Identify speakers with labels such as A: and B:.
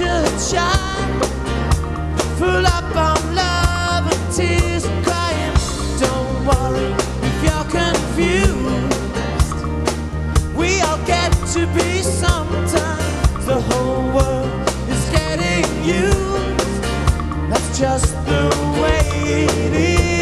A: should shine. Full up on love and tears and crying. Don't worry if you're confused. We all get to be sometimes. The whole world is getting used. That's just the way it is.